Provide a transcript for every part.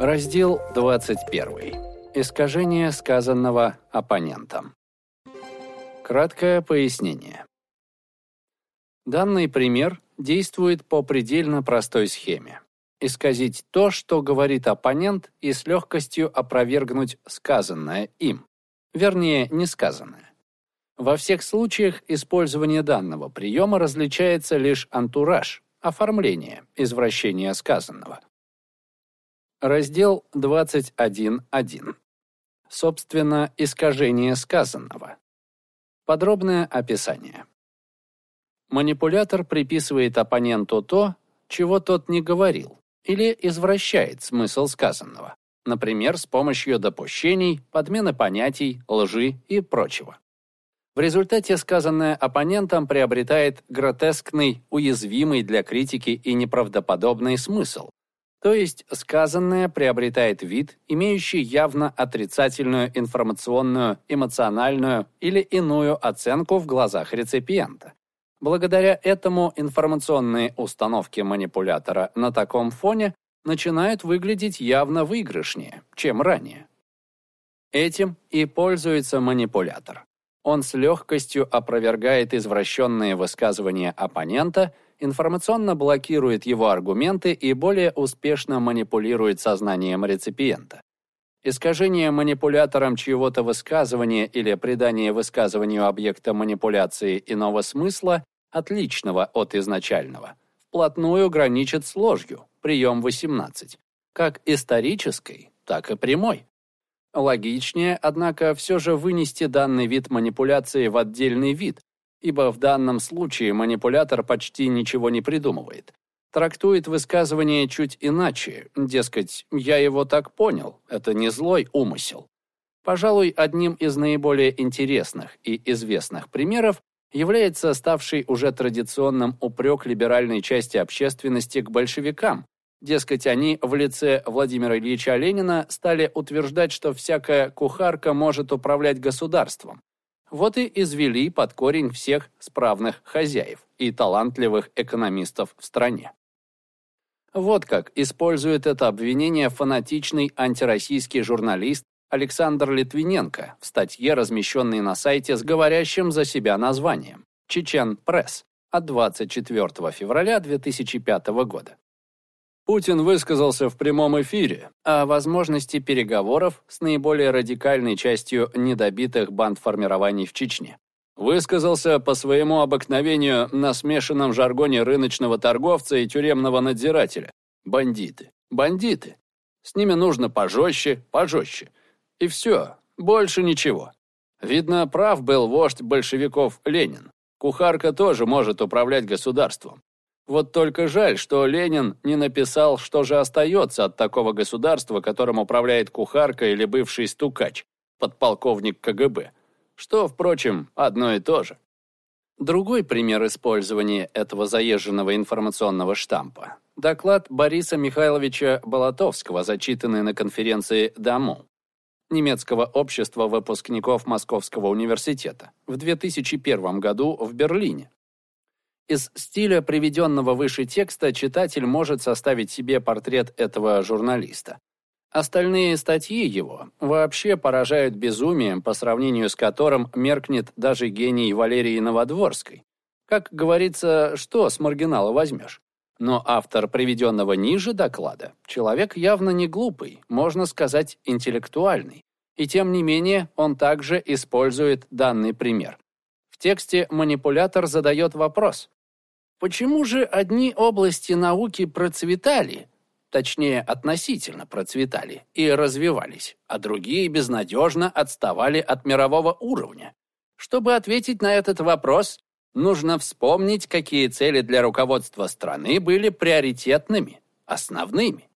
Раздел 21. Искажение сказанного оппонентом. Краткое пояснение. Данный пример действует по предельно простой схеме. Исказить то, что говорит оппонент, и с легкостью опровергнуть сказанное им. Вернее, несказанное. Во всех случаях использование данного приема различается лишь антураж, оформление, извращение сказанного. Раздел 21.1. Собственно, искажение сказанного. Подробное описание. Манипулятор приписывает оппоненту то, чего тот не говорил, или извращает смысл сказанного, например, с помощью допущений, подмены понятий, лжи и прочего. В результате сказанное оппонентом приобретает гротескный, уязвимый для критики и неправдоподобный смысл, то есть сказанное приобретает вид, имеющий явно отрицательную информационную, эмоциональную или иную оценку в глазах реципиента. Благодаря этому информационные установки манипулятора на таком фоне начинают выглядеть явно выигрышнее, чем ранее. Этим и пользуется манипулятор. Он с легкостью опровергает извращенные высказывания оппонента – информационно блокирует его аргументы и более успешно манипулирует сознанием реципиента. Искажение манипулятором чьего-то высказывания или придание высказыванию объекта манипуляции иного смысла, отличного от изначального, вплотную граничит с ложью, прием 18, как исторической, так и прямой. Логичнее, однако, все же вынести данный вид манипуляции в отдельный вид, ибо в данном случае манипулятор почти ничего не придумывает. Трактует высказывание чуть иначе, дескать, я его так понял, это не злой умысел. Пожалуй, одним из наиболее интересных и известных примеров является ставший уже традиционным упрек либеральной части общественности к большевикам. Дескать, они в лице Владимира Ильича Ленина стали утверждать, что всякая кухарка может управлять государством. Вот и извели под корень всех справных хозяев и талантливых экономистов в стране. Вот как использует это обвинение фанатичный антироссийский журналист Александр Литвиненко в статье, размещенной на сайте с говорящим за себя названием «Чечен Пресс» от 24 февраля 2005 года. Путин высказался в прямом эфире о возможности переговоров с наиболее радикальной частью недобитых бандформирований в Чечне. Высказался по своему обыкновению на смешанном жаргоне рыночного торговца и тюремного надзирателя. Бандиты. Бандиты. С ними нужно пожестче, пожестче. И все, больше ничего. Видно, прав был вождь большевиков Ленин. Кухарка тоже может управлять государством. Вот только жаль, что Ленин не написал, что же остается от такого государства, которым управляет кухарка или бывший стукач, подполковник КГБ. Что, впрочем, одно и то же. Другой пример использования этого заезженного информационного штампа – доклад Бориса Михайловича Болотовского, зачитанный на конференции «Даму» немецкого общества выпускников Московского университета в 2001 году в Берлине. Из стиля приведенного выше текста читатель может составить себе портрет этого журналиста. Остальные статьи его вообще поражают безумием, по сравнению с которым меркнет даже гений Валерии Новодворской. Как говорится, что с маргинала возьмешь? Но автор приведенного ниже доклада – человек явно не глупый, можно сказать, интеллектуальный. И тем не менее, он также использует данный пример. В тексте манипулятор задает вопрос, Почему же одни области науки процветали, точнее, относительно процветали и развивались, а другие безнадежно отставали от мирового уровня? Чтобы ответить на этот вопрос, нужно вспомнить, какие цели для руководства страны были приоритетными, основными.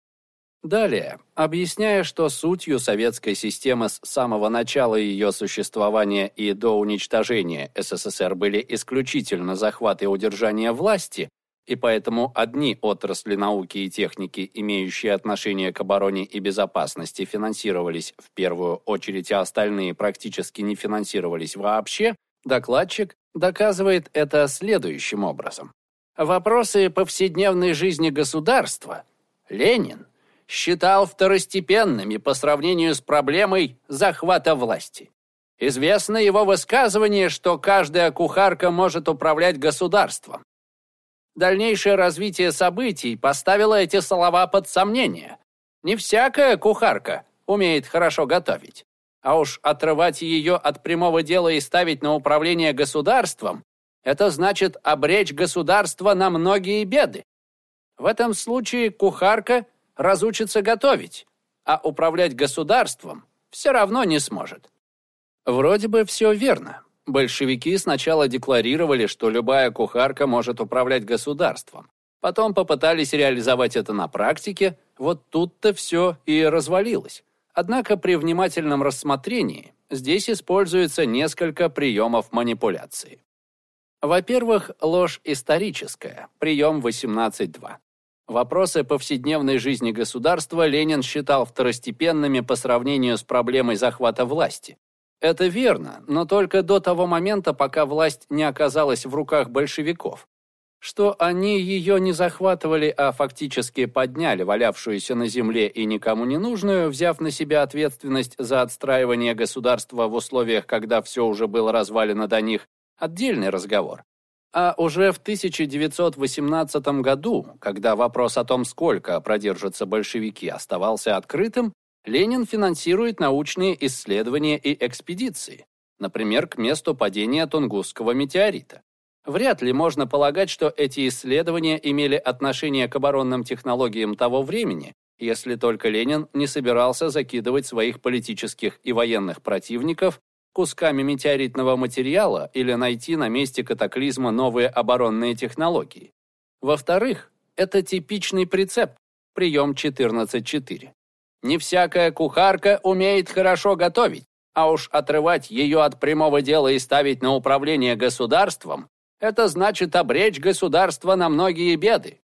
Далее, объясняя, что сутью советской системы с самого начала ее существования и до уничтожения СССР были исключительно захват и удержание власти, и поэтому одни отрасли науки и техники, имеющие отношение к обороне и безопасности, финансировались в первую очередь, а остальные практически не финансировались вообще, докладчик доказывает это следующим образом. Вопросы повседневной жизни государства Ленин считал второстепенными по сравнению с проблемой захвата власти. Известно его высказывание, что каждая кухарка может управлять государством. Дальнейшее развитие событий поставило эти слова под сомнение. Не всякая кухарка умеет хорошо готовить. А уж отрывать ее от прямого дела и ставить на управление государством – это значит обречь государство на многие беды. В этом случае кухарка разучится готовить, а управлять государством все равно не сможет. Вроде бы все верно. Большевики сначала декларировали, что любая кухарка может управлять государством. Потом попытались реализовать это на практике, вот тут-то все и развалилось. Однако при внимательном рассмотрении здесь используется несколько приемов манипуляции. Во-первых, ложь историческая, прием 18.2. Вопросы повседневной жизни государства Ленин считал второстепенными по сравнению с проблемой захвата власти. Это верно, но только до того момента, пока власть не оказалась в руках большевиков что они ее не захватывали, а фактически подняли валявшуюся на земле и никому не нужную, взяв на себя ответственность за отстраивание государства в условиях, когда все уже было развалено до них, отдельный разговор. А уже в 1918 году, когда вопрос о том, сколько продержатся большевики, оставался открытым, Ленин финансирует научные исследования и экспедиции, например, к месту падения Тунгусского метеорита. Вряд ли можно полагать, что эти исследования имели отношение к оборонным технологиям того времени, если только Ленин не собирался закидывать своих политических и военных противников кусками метеоритного материала или найти на месте катаклизма новые оборонные технологии. Во-вторых, это типичный прицеп, прием 14.4. Не всякая кухарка умеет хорошо готовить, а уж отрывать ее от прямого дела и ставить на управление государством это значит обречь государство на многие беды.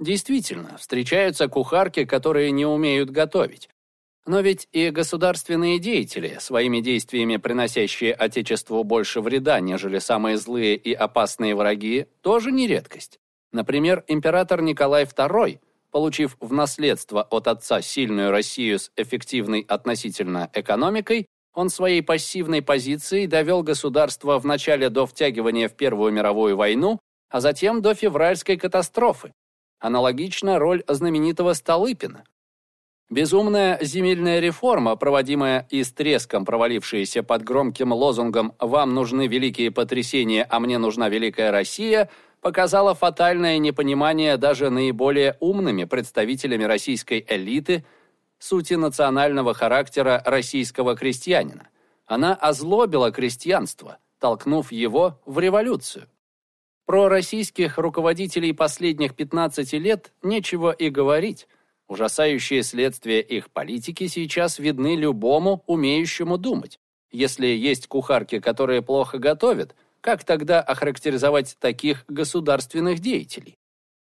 Действительно, встречаются кухарки, которые не умеют готовить. Но ведь и государственные деятели, своими действиями приносящие Отечеству больше вреда, нежели самые злые и опасные враги, тоже не редкость. Например, император Николай II, получив в наследство от отца сильную Россию с эффективной относительно экономикой, он своей пассивной позицией довел государство вначале до втягивания в Первую мировую войну, а затем до февральской катастрофы. Аналогично роль знаменитого Столыпина. Безумная земельная реформа, проводимая и с треском провалившаяся под громким лозунгом «Вам нужны великие потрясения, а мне нужна великая Россия», показала фатальное непонимание даже наиболее умными представителями российской элиты – сути национального характера российского крестьянина. Она озлобила крестьянство, толкнув его в революцию. Про российских руководителей последних 15 лет нечего и говорить. Ужасающие следствия их политики сейчас видны любому, умеющему думать. Если есть кухарки, которые плохо готовят, как тогда охарактеризовать таких государственных деятелей?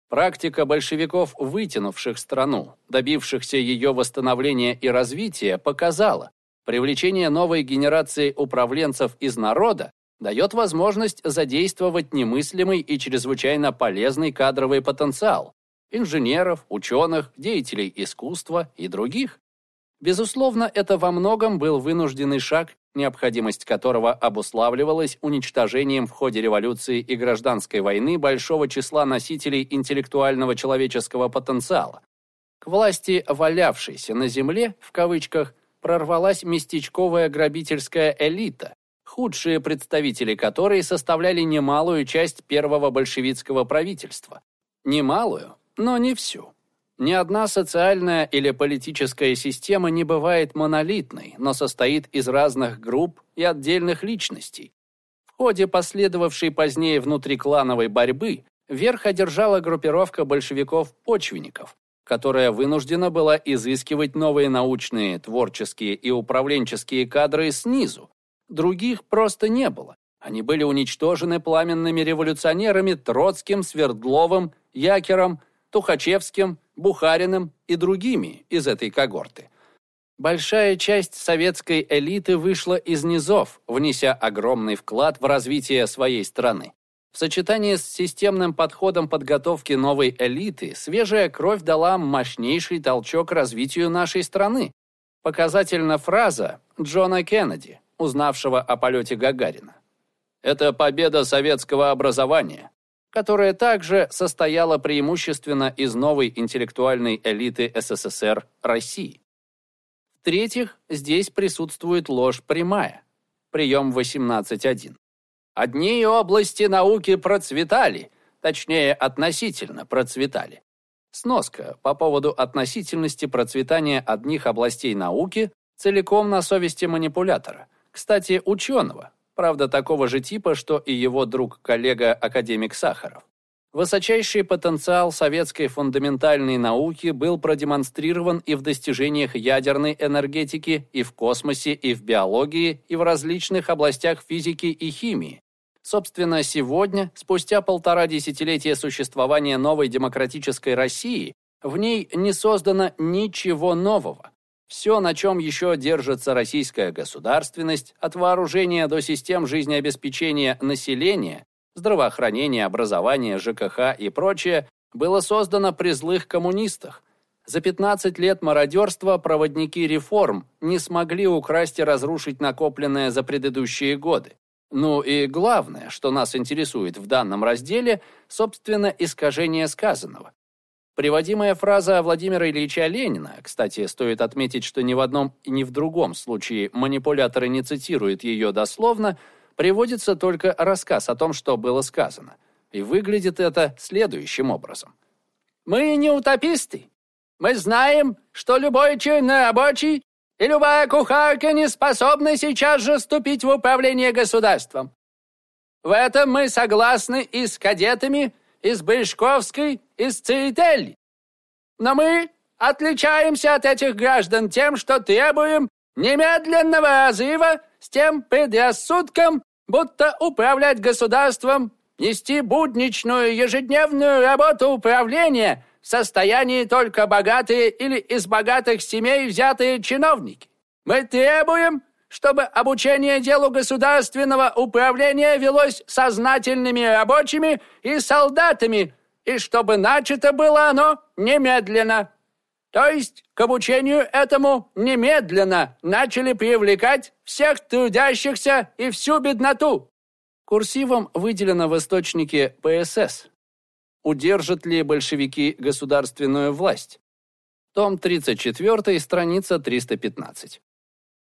Практика большевиков, вытянувших страну, добившихся ее восстановления и развития, показала, привлечение новой генерации управленцев из народа дает возможность задействовать немыслимый и чрезвычайно полезный кадровый потенциал инженеров, ученых, деятелей искусства и других. Безусловно, это во многом был вынужденный шаг необходимость которого обуславливалась уничтожением в ходе революции и гражданской войны большого числа носителей интеллектуального человеческого потенциала. К власти «валявшейся на земле» в кавычках прорвалась местечковая грабительская элита, худшие представители которой составляли немалую часть первого большевистского правительства. Немалую, но не всю. Ни одна социальная или политическая система не бывает монолитной, но состоит из разных групп и отдельных личностей. В ходе последовавшей позднее внутриклановой борьбы верх одержала группировка большевиков-почвенников, которая вынуждена была изыскивать новые научные, творческие и управленческие кадры снизу. Других просто не было. Они были уничтожены пламенными революционерами Троцким, Свердловым, Якером, Тухачевским, Бухариным и другими из этой когорты. Большая часть советской элиты вышла из низов, внеся огромный вклад в развитие своей страны. В сочетании с системным подходом подготовки новой элиты, свежая кровь дала мощнейший толчок развитию нашей страны. Показательна фраза Джона Кеннеди, узнавшего о полете Гагарина. «Это победа советского образования, которая также состояла преимущественно из новой интеллектуальной элиты СССР России. В-третьих, здесь присутствует ложь прямая. Прием 18.1. Одни области науки процветали, точнее, относительно процветали. Сноска по поводу относительности процветания одних областей науки целиком на совести манипулятора. Кстати, ученого, правда, такого же типа, что и его друг-коллега академик Сахаров. Высочайший потенциал советской фундаментальной науки был продемонстрирован и в достижениях ядерной энергетики, и в космосе, и в биологии, и в различных областях физики и химии. Собственно, сегодня, спустя полтора десятилетия существования новой демократической России, в ней не создано ничего нового. Все, на чем еще держится российская государственность, от вооружения до систем жизнеобеспечения населения, здравоохранение, образование, ЖКХ и прочее, было создано при злых коммунистах. За 15 лет мародерства проводники реформ не смогли украсть и разрушить накопленное за предыдущие годы. Ну и главное, что нас интересует в данном разделе, собственно, искажение сказанного. Приводимая фраза Владимира Ильича Ленина, кстати, стоит отметить, что ни в одном и ни в другом случае манипуляторы не цитируют ее дословно – приводится только рассказ о том, что было сказано. И выглядит это следующим образом. «Мы не утописты. Мы знаем, что любой чернорабочий и любая кухарка не способны сейчас же вступить в управление государством. В этом мы согласны и с кадетами, и с Бышковской, и с Церетелли. Но мы отличаемся от этих граждан тем, что требуем немедленного разрыва с тем предрассудком, будто управлять государством, нести будничную ежедневную работу управления в состоянии только богатые или из богатых семей взятые чиновники. Мы требуем, чтобы обучение делу государственного управления велось сознательными рабочими и солдатами, и чтобы начато было оно немедленно. То есть к обучению этому немедленно начали привлекать всех трудящихся и всю бедноту. Курсивом выделено в источнике ПСС. Удержат ли большевики государственную власть? Том 34, страница 315.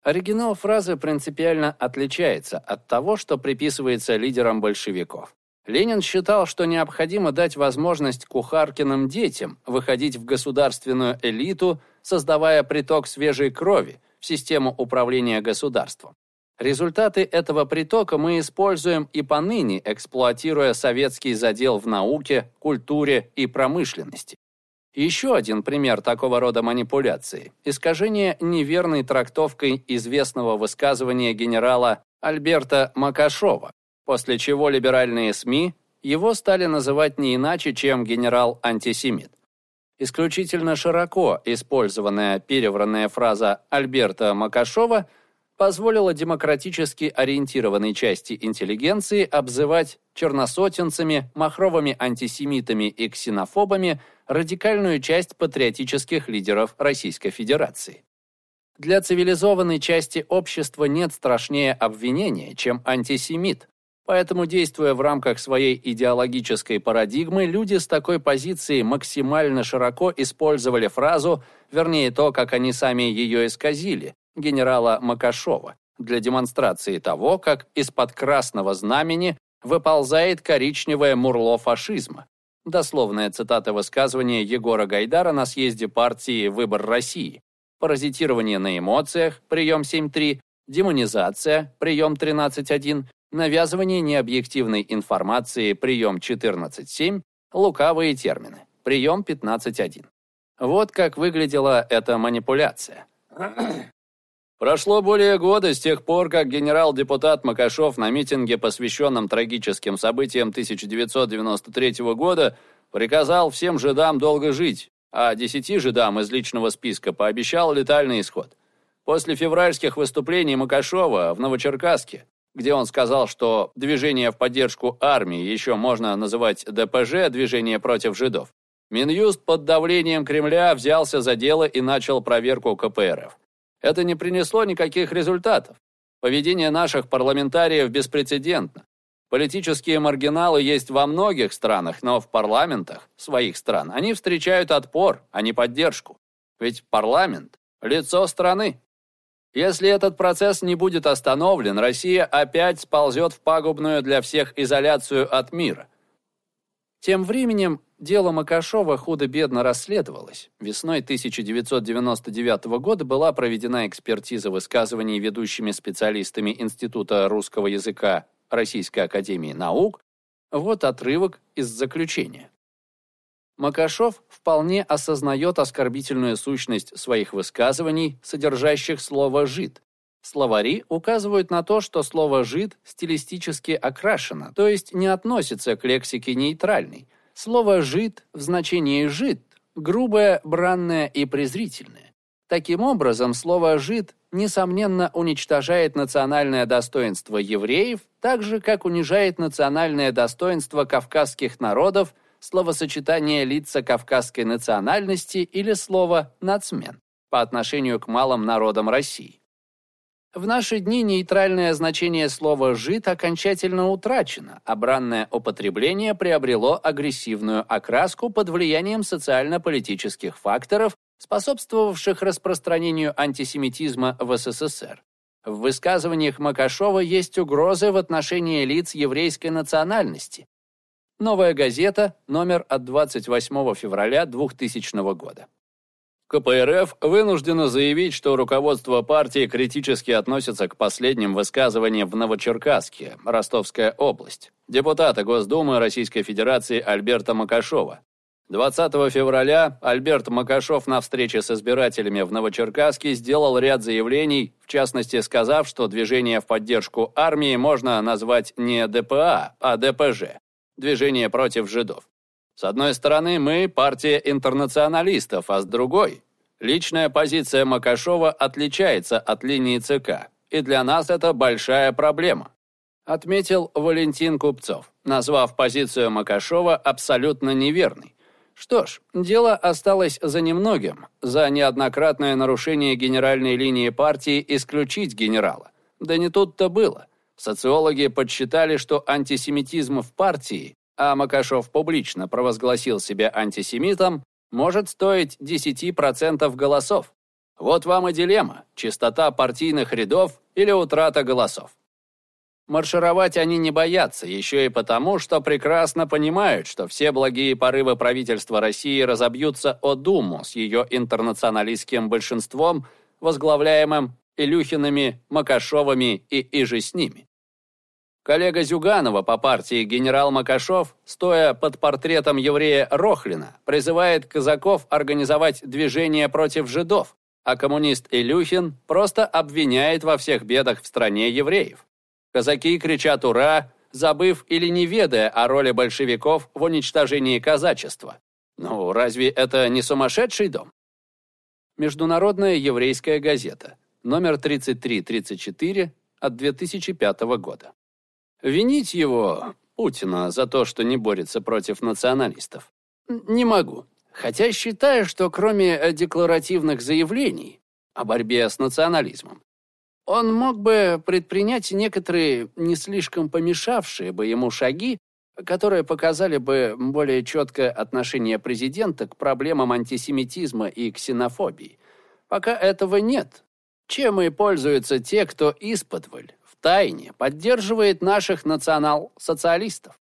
Оригинал фразы принципиально отличается от того, что приписывается лидерам большевиков. Ленин считал, что необходимо дать возможность кухаркиным детям выходить в государственную элиту, создавая приток свежей крови в систему управления государством. Результаты этого притока мы используем и поныне, эксплуатируя советский задел в науке, культуре и промышленности. Еще один пример такого рода манипуляции – искажение неверной трактовкой известного высказывания генерала Альберта Макашова, после чего либеральные СМИ его стали называть не иначе, чем генерал-антисемит. Исключительно широко использованная перевранная фраза Альберта Макашова позволила демократически ориентированной части интеллигенции обзывать черносотенцами, махровыми антисемитами и ксенофобами радикальную часть патриотических лидеров Российской Федерации. Для цивилизованной части общества нет страшнее обвинения, чем антисемит, Поэтому, действуя в рамках своей идеологической парадигмы, люди с такой позиции максимально широко использовали фразу, вернее то, как они сами ее исказили, генерала Макашова, для демонстрации того, как из-под красного знамени выползает коричневое мурло фашизма. Дословная цитата высказывания Егора Гайдара на съезде партии «Выбор России». Паразитирование на эмоциях, прием 7.3, демонизация, прием 13.1, навязывание необъективной информации, прием 14.7, лукавые термины, прием 15.1. Вот как выглядела эта манипуляция. Прошло более года с тех пор, как генерал-депутат Макашов на митинге, посвященном трагическим событиям 1993 года, приказал всем жидам долго жить, а десяти жидам из личного списка пообещал летальный исход. После февральских выступлений Макашова в Новочеркасске где он сказал, что движение в поддержку армии еще можно называть ДПЖ, движение против жидов, Минюст под давлением Кремля взялся за дело и начал проверку КПРФ. Это не принесло никаких результатов. Поведение наших парламентариев беспрецедентно. Политические маргиналы есть во многих странах, но в парламентах своих стран они встречают отпор, а не поддержку. Ведь парламент – лицо страны. Если этот процесс не будет остановлен, Россия опять сползет в пагубную для всех изоляцию от мира. Тем временем дело Макашова худо-бедно расследовалось. Весной 1999 года была проведена экспертиза высказываний ведущими специалистами Института русского языка Российской академии наук. Вот отрывок из заключения. Макашов вполне осознает оскорбительную сущность своих высказываний, содержащих слово «жид». Словари указывают на то, что слово «жид» стилистически окрашено, то есть не относится к лексике нейтральной. Слово «жид» в значении «жид» грубое, бранное и презрительное. Таким образом, слово «жид» несомненно уничтожает национальное достоинство евреев, так же, как унижает национальное достоинство кавказских народов словосочетание лица кавказской национальности или слово «нацмен» по отношению к малым народам России. В наши дни нейтральное значение слова «жид» окончательно утрачено, а бранное употребление приобрело агрессивную окраску под влиянием социально-политических факторов, способствовавших распространению антисемитизма в СССР. В высказываниях Макашова есть угрозы в отношении лиц еврейской национальности, Новая газета, номер от 28 февраля 2000 года. КПРФ вынуждена заявить, что руководство партии критически относится к последним высказываниям в Новочеркасске, Ростовская область, депутата Госдумы Российской Федерации Альберта Макашова. 20 февраля Альберт Макашов на встрече с избирателями в Новочеркасске сделал ряд заявлений, в частности сказав, что движение в поддержку армии можно назвать не ДПА, а ДПЖ движение против жидов. С одной стороны, мы партия интернационалистов, а с другой – личная позиция Макашова отличается от линии ЦК, и для нас это большая проблема. Отметил Валентин Купцов, назвав позицию Макашова абсолютно неверной. Что ж, дело осталось за немногим, за неоднократное нарушение генеральной линии партии исключить генерала. Да не тут-то было. Социологи подсчитали, что антисемитизм в партии, а Макашов публично провозгласил себя антисемитом, может стоить 10% голосов. Вот вам и дилемма – чистота партийных рядов или утрата голосов. Маршировать они не боятся, еще и потому, что прекрасно понимают, что все благие порывы правительства России разобьются о Думу с ее интернационалистским большинством, возглавляемым Илюхиными, Макашовыми и иже с ними. Коллега Зюганова по партии генерал Макашов, стоя под портретом еврея Рохлина, призывает казаков организовать движение против жидов, а коммунист Илюхин просто обвиняет во всех бедах в стране евреев. Казаки кричат «Ура!», забыв или не ведая о роли большевиков в уничтожении казачества. Ну, разве это не сумасшедший дом? Международная еврейская газета номер 3334 от 2005 года. Винить его, Путина, за то, что не борется против националистов, не могу. Хотя считаю, что кроме декларативных заявлений о борьбе с национализмом, он мог бы предпринять некоторые не слишком помешавшие бы ему шаги, которые показали бы более четкое отношение президента к проблемам антисемитизма и ксенофобии. Пока этого нет, чем и пользуются те, кто исподволь, тайне, поддерживает наших национал-социалистов.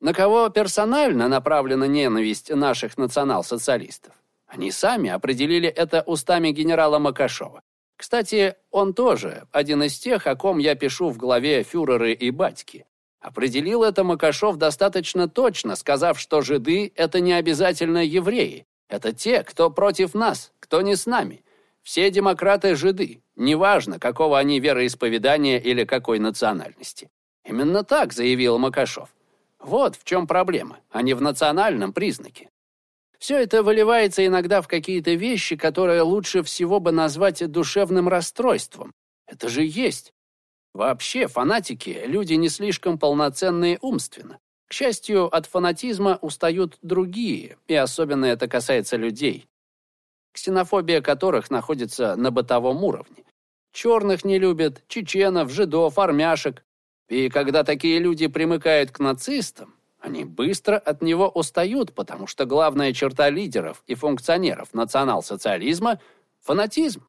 На кого персонально направлена ненависть наших национал-социалистов? Они сами определили это устами генерала Макашова. Кстати, он тоже один из тех, о ком я пишу в главе «Фюреры и батьки». Определил это Макашов достаточно точно, сказав, что жиды – это не обязательно евреи. Это те, кто против нас, кто не с нами. Все демократы – жиды, неважно, какого они вероисповедания или какой национальности. Именно так заявил Макашов. Вот в чем проблема, а не в национальном признаке. Все это выливается иногда в какие-то вещи, которые лучше всего бы назвать душевным расстройством. Это же есть. Вообще, фанатики – люди не слишком полноценные умственно. К счастью, от фанатизма устают другие, и особенно это касается людей, ксенофобия которых находится на бытовом уровне. Черных не любят, чеченов, жидов, армяшек. И когда такие люди примыкают к нацистам, они быстро от него устают, потому что главная черта лидеров и функционеров национал-социализма – фанатизм.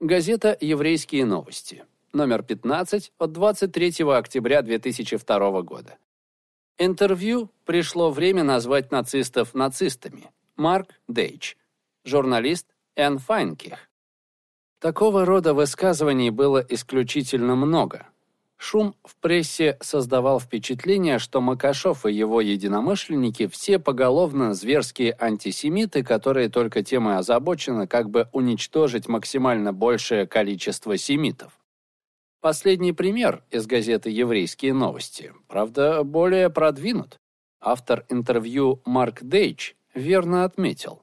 Газета «Еврейские новости», номер 15 от 23 октября 2002 года. Интервью пришло время назвать нацистов нацистами. Марк Дейч, журналист Энн Файнких. Такого рода высказываний было исключительно много. Шум в прессе создавал впечатление, что Макашов и его единомышленники все поголовно зверские антисемиты, которые только тем и озабочены, как бы уничтожить максимально большее количество семитов. Последний пример из газеты «Еврейские новости», правда, более продвинут. Автор интервью Марк Дейч верно отметил.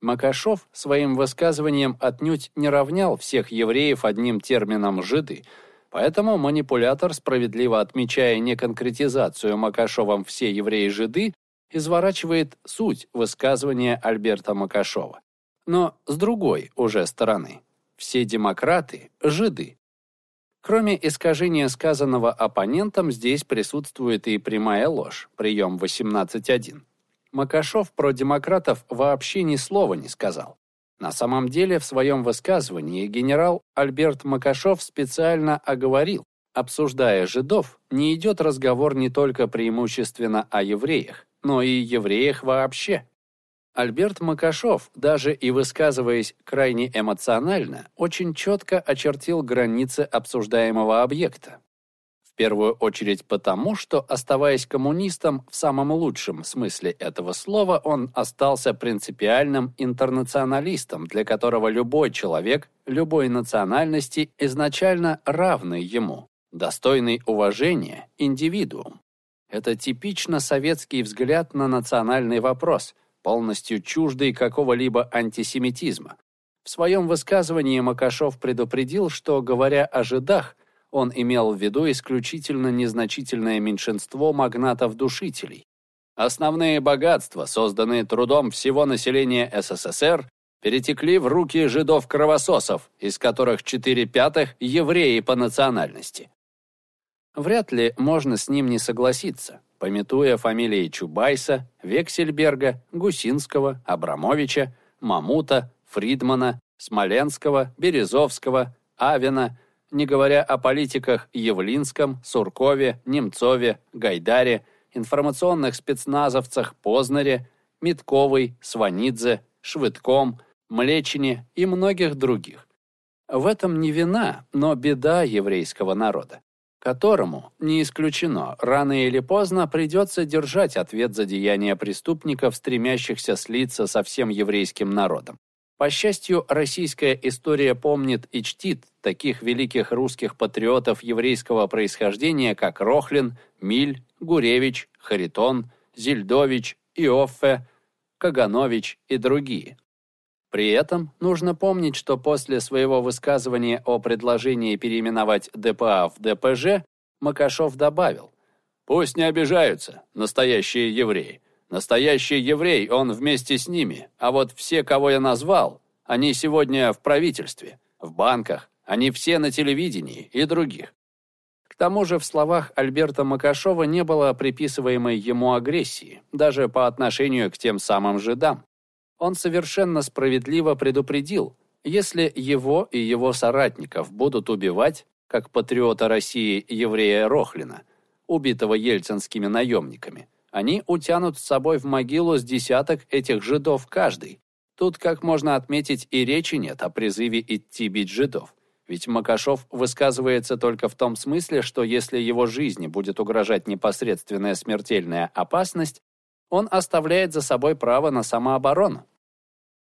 Макашов своим высказыванием отнюдь не равнял всех евреев одним термином «жиды», поэтому манипулятор, справедливо отмечая неконкретизацию Макашовым «все евреи-жиды», изворачивает суть высказывания Альберта Макашова. Но с другой уже стороны. Все демократы – жиды. Кроме искажения сказанного оппонентом, здесь присутствует и прямая ложь, прием 18.1. Макашов про демократов вообще ни слова не сказал. На самом деле, в своем высказывании генерал Альберт Макашов специально оговорил, обсуждая жидов, не идет разговор не только преимущественно о евреях, но и евреях вообще. Альберт Макашов, даже и высказываясь крайне эмоционально, очень четко очертил границы обсуждаемого объекта. Первую очередь потому, что, оставаясь коммунистом в самом лучшем смысле этого слова, он остался принципиальным интернационалистом, для которого любой человек любой национальности изначально равный ему, достойный уважения индивидуум. Это типично советский взгляд на национальный вопрос – полностью чуждый какого-либо антисемитизма. В своем высказывании Макашов предупредил, что, говоря о жидах, он имел в виду исключительно незначительное меньшинство магнатов-душителей. Основные богатства, созданные трудом всего населения СССР, перетекли в руки жидов-кровососов, из которых 4 пятых – евреи по национальности. Вряд ли можно с ним не согласиться пометуя фамилии Чубайса, Вексельберга, Гусинского, Абрамовича, Мамута, Фридмана, Смоленского, Березовского, Авина, не говоря о политиках Явлинском, Суркове, Немцове, Гайдаре, информационных спецназовцах Познаре, Митковой, Сванидзе, Швыдком, Млечине и многих других. В этом не вина, но беда еврейского народа которому, не исключено, рано или поздно придется держать ответ за деяния преступников, стремящихся слиться со всем еврейским народом. По счастью, российская история помнит и чтит таких великих русских патриотов еврейского происхождения, как Рохлин, Миль, Гуревич, Харитон, Зельдович, Иоффе, Каганович и другие. При этом нужно помнить, что после своего высказывания о предложении переименовать ДПА в ДПЖ, Макашов добавил, «Пусть не обижаются, настоящие евреи. Настоящий еврей, он вместе с ними, а вот все, кого я назвал, они сегодня в правительстве, в банках, они все на телевидении и других. К тому же в словах Альберта Макашова не было приписываемой ему агрессии, даже по отношению к тем самым жидам. Он совершенно справедливо предупредил, если его и его соратников будут убивать, как патриота России еврея Рохлина, убитого ельцинскими наемниками, они утянут с собой в могилу с десяток этих жидов каждый. Тут, как можно отметить, и речи нет о призыве идти бить жидов. Ведь Макашов высказывается только в том смысле, что если его жизни будет угрожать непосредственная смертельная опасность, он оставляет за собой право на самооборону.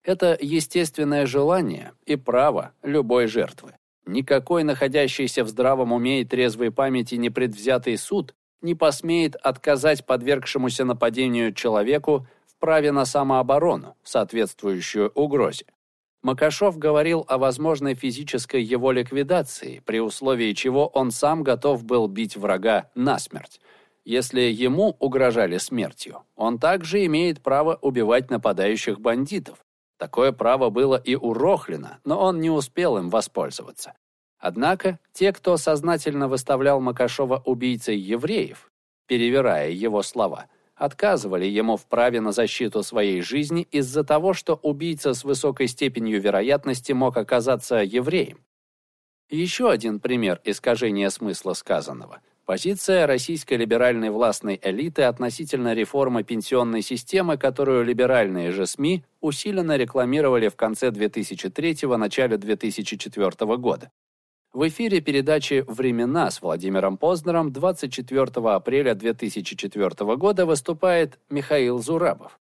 Это естественное желание и право любой жертвы. Никакой находящийся в здравом уме и трезвой памяти непредвзятый суд не посмеет отказать подвергшемуся нападению человеку в праве на самооборону, соответствующую угрозе. Макашов говорил о возможной физической его ликвидации, при условии чего он сам готов был бить врага насмерть. Если ему угрожали смертью, он также имеет право убивать нападающих бандитов. Такое право было и у Рохлина, но он не успел им воспользоваться. Однако те, кто сознательно выставлял Макашова убийцей евреев, перевирая его слова, отказывали ему в праве на защиту своей жизни из-за того, что убийца с высокой степенью вероятности мог оказаться евреем. Еще один пример искажения смысла сказанного. Позиция российской либеральной властной элиты относительно реформы пенсионной системы, которую либеральные же СМИ усиленно рекламировали в конце 2003-го, начале 2004 года. В эфире передачи «Времена» с Владимиром Познером 24 апреля 2004 года выступает Михаил Зурабов.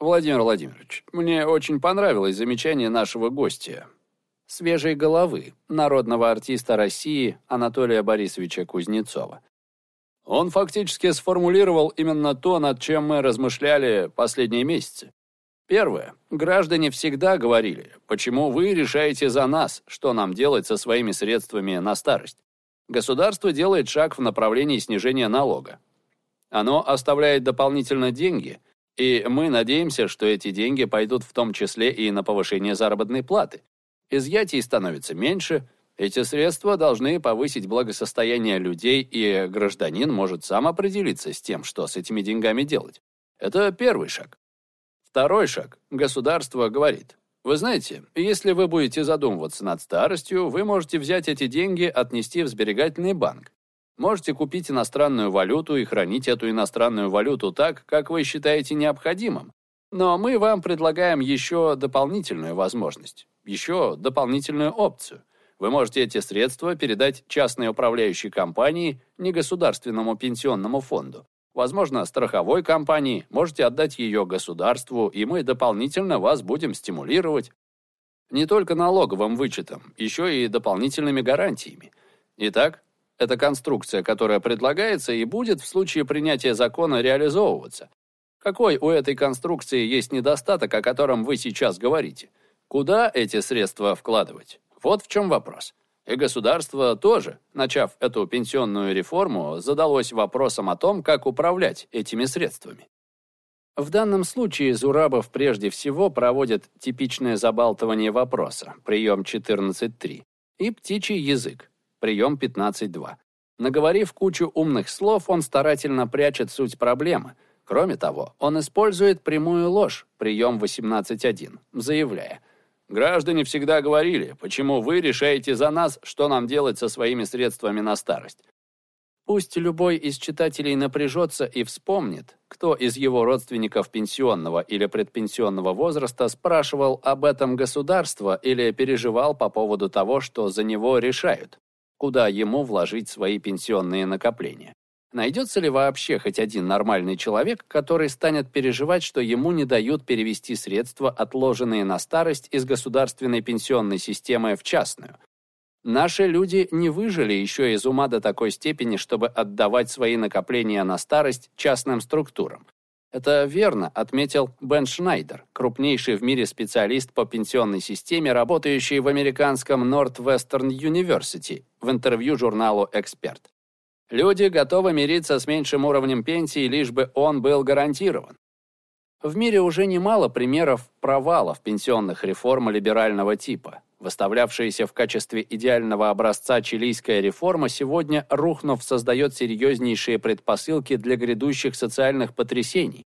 Владимир Владимирович, мне очень понравилось замечание нашего гостя, свежей головы, народного артиста России Анатолия Борисовича Кузнецова. Он фактически сформулировал именно то, над чем мы размышляли последние месяцы. Первое. Граждане всегда говорили, почему вы решаете за нас, что нам делать со своими средствами на старость. Государство делает шаг в направлении снижения налога. Оно оставляет дополнительно деньги, и мы надеемся, что эти деньги пойдут в том числе и на повышение заработной платы. Изъятий становится меньше, эти средства должны повысить благосостояние людей, и гражданин может сам определиться с тем, что с этими деньгами делать. Это первый шаг. Второй шаг. Государство говорит, вы знаете, если вы будете задумываться над старостью, вы можете взять эти деньги, отнести в сберегательный банк. Можете купить иностранную валюту и хранить эту иностранную валюту так, как вы считаете необходимым. Но мы вам предлагаем еще дополнительную возможность, еще дополнительную опцию. Вы можете эти средства передать частной управляющей компании, негосударственному пенсионному фонду возможно, страховой компании, можете отдать ее государству, и мы дополнительно вас будем стимулировать. Не только налоговым вычетом, еще и дополнительными гарантиями. Итак, это конструкция, которая предлагается и будет в случае принятия закона реализовываться. Какой у этой конструкции есть недостаток, о котором вы сейчас говорите? Куда эти средства вкладывать? Вот в чем вопрос. И государство тоже, начав эту пенсионную реформу, задалось вопросом о том, как управлять этими средствами. В данном случае Зурабов прежде всего проводит типичное забалтывание вопроса, прием 14.3, и птичий язык, прием 15.2. Наговорив кучу умных слов, он старательно прячет суть проблемы. Кроме того, он использует прямую ложь, прием 18.1, заявляя – Граждане всегда говорили, почему вы решаете за нас, что нам делать со своими средствами на старость. Пусть любой из читателей напряжется и вспомнит, кто из его родственников пенсионного или предпенсионного возраста спрашивал об этом государство или переживал по поводу того, что за него решают, куда ему вложить свои пенсионные накопления. Найдется ли вообще хоть один нормальный человек, который станет переживать, что ему не дают перевести средства, отложенные на старость из государственной пенсионной системы в частную? Наши люди не выжили еще из ума до такой степени, чтобы отдавать свои накопления на старость частным структурам. Это верно, отметил Бен Шнайдер, крупнейший в мире специалист по пенсионной системе, работающий в американском Northwestern University, в интервью журналу «Эксперт». Люди готовы мириться с меньшим уровнем пенсии, лишь бы он был гарантирован. В мире уже немало примеров провалов пенсионных реформ либерального типа. Выставлявшаяся в качестве идеального образца чилийская реформа сегодня, рухнув, создает серьезнейшие предпосылки для грядущих социальных потрясений.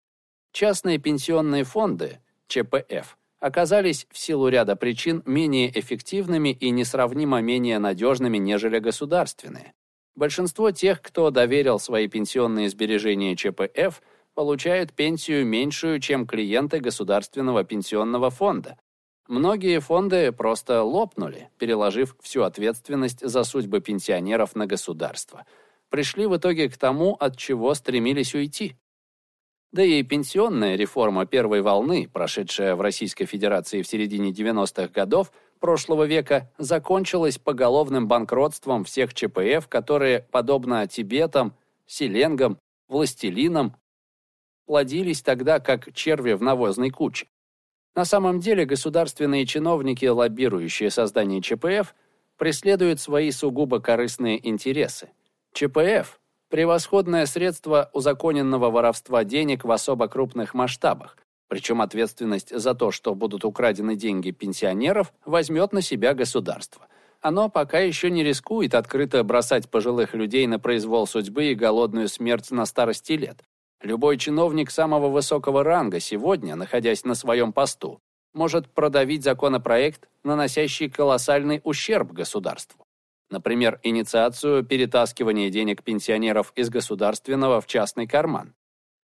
Частные пенсионные фонды, ЧПФ, оказались в силу ряда причин менее эффективными и несравнимо менее надежными, нежели государственные. Большинство тех, кто доверил свои пенсионные сбережения ЧПФ, получают пенсию меньшую, чем клиенты Государственного пенсионного фонда. Многие фонды просто лопнули, переложив всю ответственность за судьбы пенсионеров на государство. Пришли в итоге к тому, от чего стремились уйти. Да и пенсионная реформа первой волны, прошедшая в Российской Федерации в середине 90-х годов, прошлого века закончилась поголовным банкротством всех ЧПФ, которые, подобно Тибетам, Селенгам, Властелинам, плодились тогда как черви в навозной куче. На самом деле государственные чиновники, лоббирующие создание ЧПФ, преследуют свои сугубо корыстные интересы. ЧПФ – превосходное средство узаконенного воровства денег в особо крупных масштабах, причем ответственность за то, что будут украдены деньги пенсионеров, возьмет на себя государство. Оно пока еще не рискует открыто бросать пожилых людей на произвол судьбы и голодную смерть на старости лет. Любой чиновник самого высокого ранга сегодня, находясь на своем посту, может продавить законопроект, наносящий колоссальный ущерб государству. Например, инициацию перетаскивания денег пенсионеров из государственного в частный карман.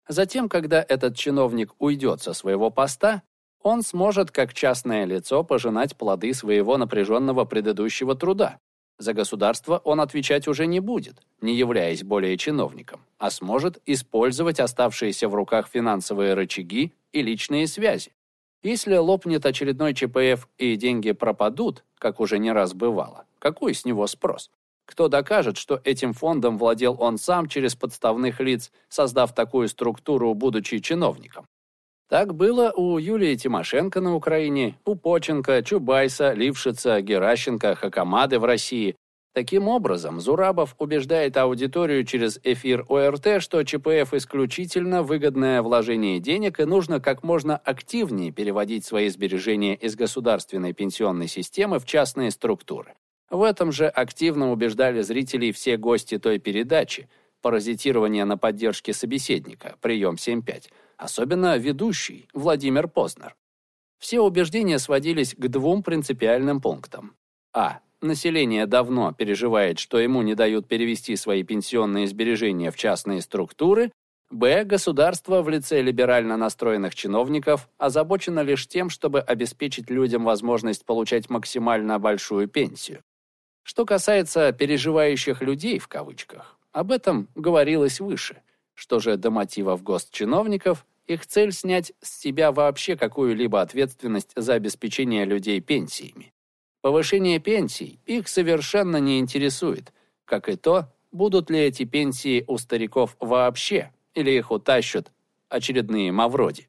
Затем, когда этот чиновник уйдет со своего поста, он сможет как частное лицо пожинать плоды своего напряженного предыдущего труда. За государство он отвечать уже не будет, не являясь более чиновником, а сможет использовать оставшиеся в руках финансовые рычаги и личные связи. Если лопнет очередной ЧПФ и деньги пропадут, как уже не раз бывало, какой с него спрос? Кто докажет, что этим фондом владел он сам через подставных лиц, создав такую структуру, будучи чиновником? Так было у Юлии Тимошенко на Украине, у Поченко, Чубайса, Лившица, Геращенко, Хакамады в России. Таким образом, Зурабов убеждает аудиторию через эфир ОРТ, что ЧПФ исключительно выгодное вложение денег и нужно как можно активнее переводить свои сбережения из государственной пенсионной системы в частные структуры. В этом же активно убеждали зрителей все гости той передачи «Паразитирование на поддержке собеседника. Прием 7.5», особенно ведущий Владимир Познер. Все убеждения сводились к двум принципиальным пунктам. А. Население давно переживает, что ему не дают перевести свои пенсионные сбережения в частные структуры. Б. Государство в лице либерально настроенных чиновников озабочено лишь тем, чтобы обеспечить людям возможность получать максимально большую пенсию. Что касается «переживающих людей» в кавычках, об этом говорилось выше. Что же до мотивов госчиновников, их цель снять с себя вообще какую-либо ответственность за обеспечение людей пенсиями. Повышение пенсий их совершенно не интересует, как и то, будут ли эти пенсии у стариков вообще, или их утащат очередные мавроди.